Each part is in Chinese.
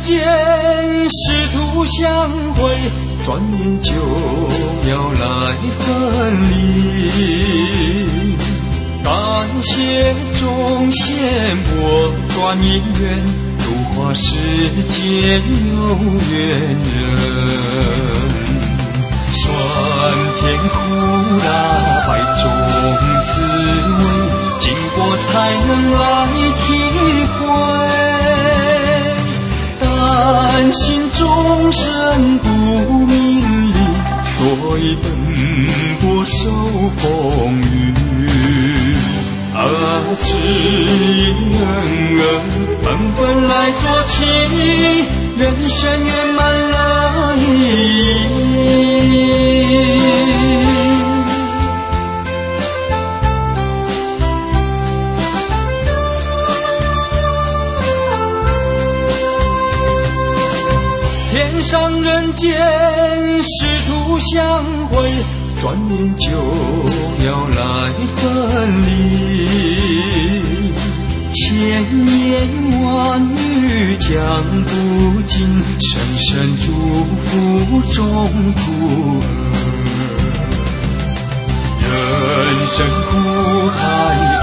间，师徒相会，转眼就要来分离。感谢众仙我转姻缘，度化世间有缘人。心众生不明理，所以奔波受风雨。啊，知恩儿纷纷来做起，人生圆满了意义。天上人间，师徒相会，转眼就要来分离。千言万语讲不尽，声声祝福中途儿。人生苦海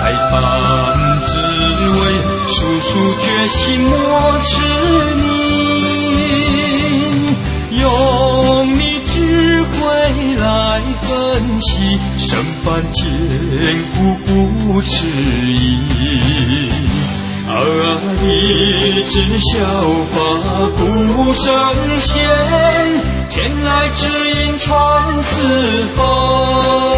百般滋味，叔叔决心莫迟向伴间苦不迟疑。而立只效法不生仙，天籁之音传四方。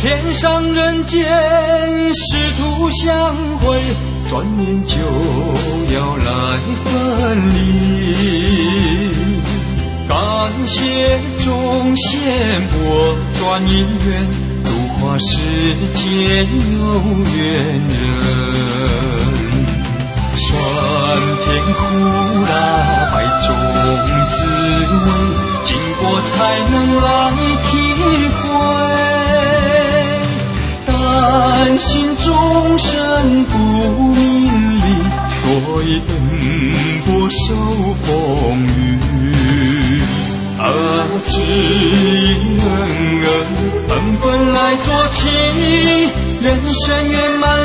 天上人间，师徒相会，转眼就要来分离。感谢众仙拨转姻缘，度化世间有缘人。酸甜苦辣百种滋味，经过才能来心众生不明理，所以奔波受风雨。啊，知恩恩，本本来做起，人生圆满。